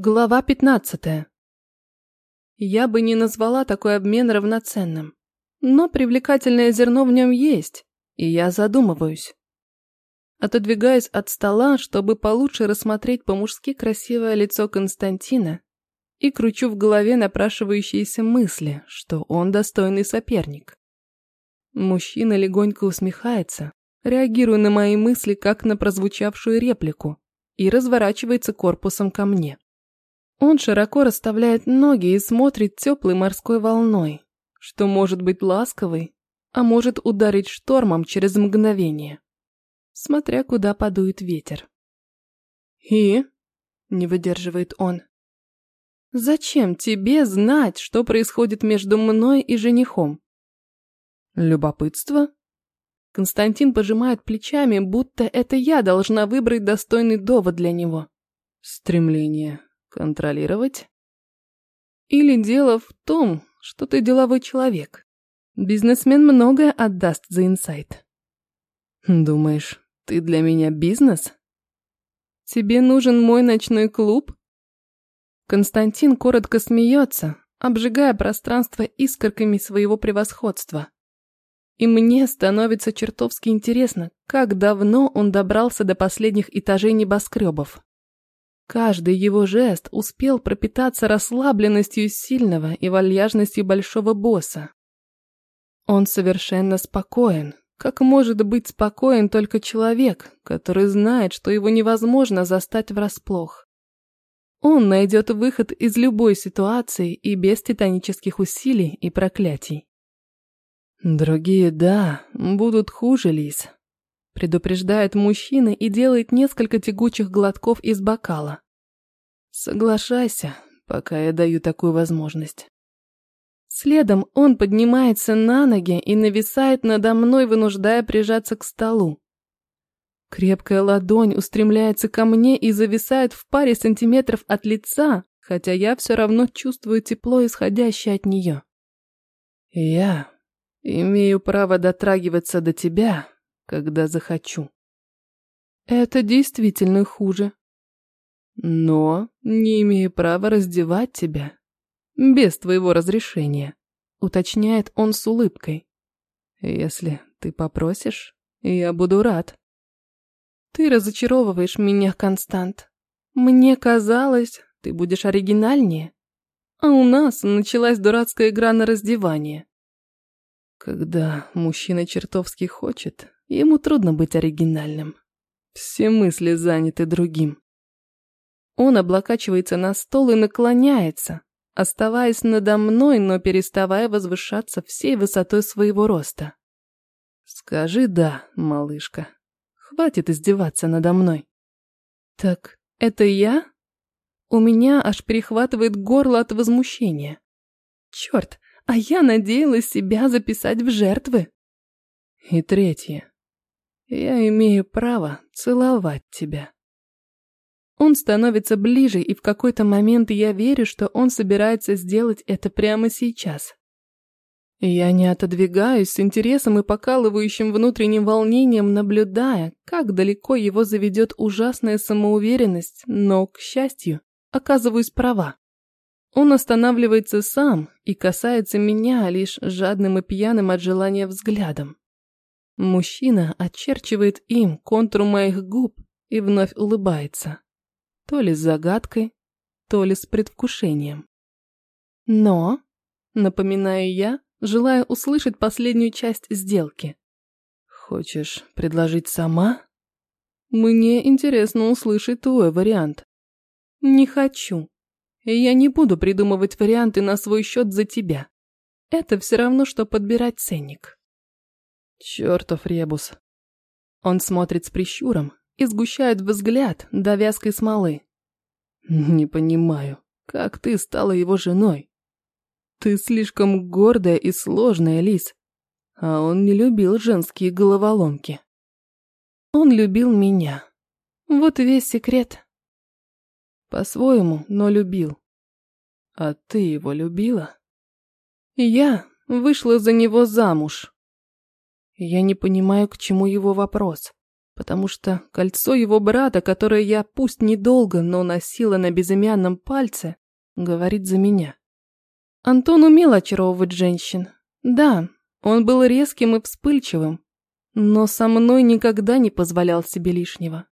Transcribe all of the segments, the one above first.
Глава 15. Я бы не назвала такой обмен равноценным, но привлекательное зерно в нем есть, и я задумываюсь. Отодвигаюсь от стола, чтобы получше рассмотреть по-мужски красивое лицо Константина и кручу в голове напрашивающиеся мысли, что он достойный соперник. Мужчина легонько усмехается, реагируя на мои мысли как на прозвучавшую реплику, и разворачивается корпусом ко мне. Он широко расставляет ноги и смотрит теплой морской волной, что может быть ласковой, а может ударить штормом через мгновение, смотря куда подует ветер. «И?» – не выдерживает он. «Зачем тебе знать, что происходит между мной и женихом?» «Любопытство?» Константин пожимает плечами, будто это я должна выбрать достойный довод для него. «Стремление Контролировать? Или дело в том, что ты деловой человек. Бизнесмен многое отдаст за инсайт. Думаешь, ты для меня бизнес? Тебе нужен мой ночной клуб? Константин коротко смеется, обжигая пространство искорками своего превосходства. И мне становится чертовски интересно, как давно он добрался до последних этажей небоскребов. Каждый его жест успел пропитаться расслабленностью сильного и вальяжностью большого босса. Он совершенно спокоен, как может быть спокоен только человек, который знает, что его невозможно застать врасплох. Он найдет выход из любой ситуации и без титанических усилий и проклятий. Другие, да, будут хуже, Лис предупреждает мужчина и делает несколько тягучих глотков из бокала. Соглашайся, пока я даю такую возможность. Следом он поднимается на ноги и нависает надо мной, вынуждая прижаться к столу. Крепкая ладонь устремляется ко мне и зависает в паре сантиметров от лица, хотя я все равно чувствую тепло, исходящее от нее. Я имею право дотрагиваться до тебя, когда захочу. Это действительно хуже. Но не имею права раздевать тебя без твоего разрешения, уточняет он с улыбкой. Если ты попросишь, я буду рад. Ты разочаровываешь меня, Констант. Мне казалось, ты будешь оригинальнее. А у нас началась дурацкая игра на раздевание. Когда мужчина чертовски хочет, Ему трудно быть оригинальным. Все мысли заняты другим. Он облокачивается на стол и наклоняется, оставаясь надо мной, но переставая возвышаться всей высотой своего роста. Скажи «да», малышка. Хватит издеваться надо мной. Так это я? У меня аж перехватывает горло от возмущения. Черт, а я надеялась себя записать в жертвы. И третье. Я имею право целовать тебя. Он становится ближе, и в какой-то момент я верю, что он собирается сделать это прямо сейчас. Я не отодвигаюсь с интересом и покалывающим внутренним волнением, наблюдая, как далеко его заведет ужасная самоуверенность, но, к счастью, оказываюсь права. Он останавливается сам и касается меня лишь жадным и пьяным от желания взглядом. Мужчина очерчивает им контур моих губ и вновь улыбается. То ли с загадкой, то ли с предвкушением. Но, напоминаю я, желая услышать последнюю часть сделки. Хочешь предложить сама? Мне интересно услышать твой вариант. Не хочу. Я не буду придумывать варианты на свой счет за тебя. Это все равно, что подбирать ценник. Чертов ребус. Он смотрит с прищуром и сгущает взгляд до вязкой смолы. Не понимаю, как ты стала его женой? Ты слишком гордая и сложная, Лис. А он не любил женские головоломки. Он любил меня. Вот и весь секрет. По-своему, но любил. А ты его любила? Я вышла за него замуж. Я не понимаю, к чему его вопрос. потому что кольцо его брата, которое я пусть недолго, но носила на безымянном пальце, говорит за меня. Антон умел очаровывать женщин. Да, он был резким и вспыльчивым, но со мной никогда не позволял себе лишнего.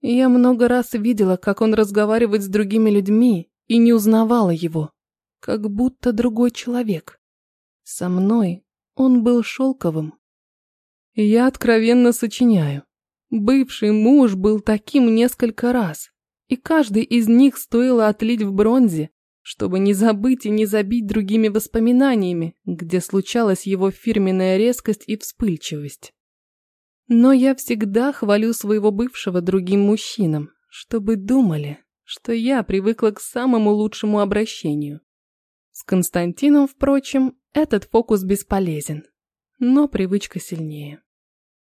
Я много раз видела, как он разговаривает с другими людьми и не узнавала его, как будто другой человек. Со мной он был шелковым. Я откровенно сочиняю. Бывший муж был таким несколько раз, и каждый из них стоило отлить в бронзе, чтобы не забыть и не забить другими воспоминаниями, где случалась его фирменная резкость и вспыльчивость. Но я всегда хвалю своего бывшего другим мужчинам, чтобы думали, что я привыкла к самому лучшему обращению. С Константином, впрочем, этот фокус бесполезен, но привычка сильнее.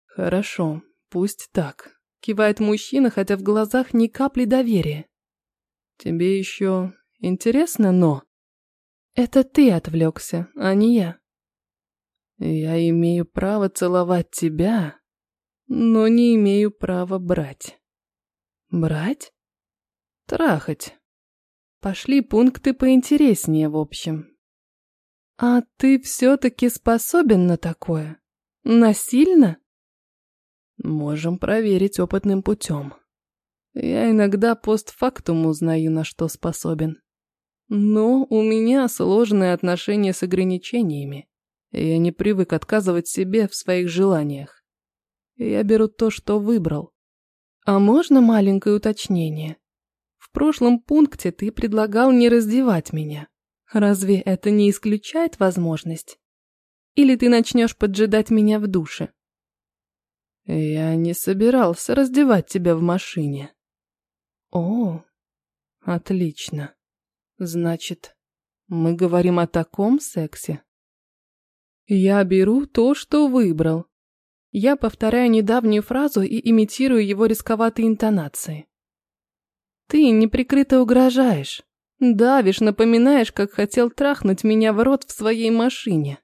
Хорошо, пусть так. Кивает мужчина, хотя в глазах ни капли доверия. Тебе еще интересно, но... Это ты отвлекся, а не я. Я имею право целовать тебя, но не имею права брать. Брать? Трахать. Пошли пункты поинтереснее, в общем. А ты все-таки способен на такое? Насильно? Можем проверить опытным путем. Я иногда постфактум узнаю, на что способен. Но у меня сложные отношения с ограничениями. Я не привык отказывать себе в своих желаниях. Я беру то, что выбрал. А можно маленькое уточнение? В прошлом пункте ты предлагал не раздевать меня. Разве это не исключает возможность? Или ты начнешь поджидать меня в душе? Я не собирался раздевать тебя в машине. О, отлично. Значит, мы говорим о таком сексе? Я беру то, что выбрал. Я повторяю недавнюю фразу и имитирую его рисковатые интонации. Ты неприкрыто угрожаешь. Давишь, напоминаешь, как хотел трахнуть меня в рот в своей машине.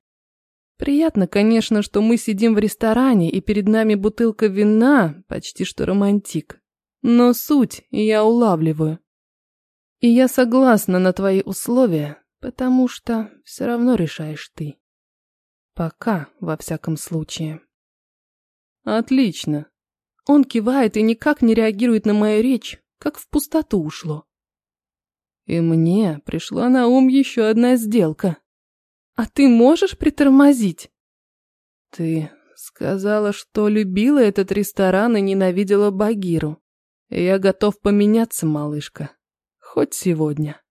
Приятно, конечно, что мы сидим в ресторане, и перед нами бутылка вина, почти что романтик. Но суть я улавливаю. И я согласна на твои условия, потому что все равно решаешь ты. Пока, во всяком случае. Отлично. Он кивает и никак не реагирует на мою речь, как в пустоту ушло. И мне пришла на ум еще одна сделка. А ты можешь притормозить? Ты сказала, что любила этот ресторан и ненавидела Багиру. Я готов поменяться, малышка. Хоть сегодня.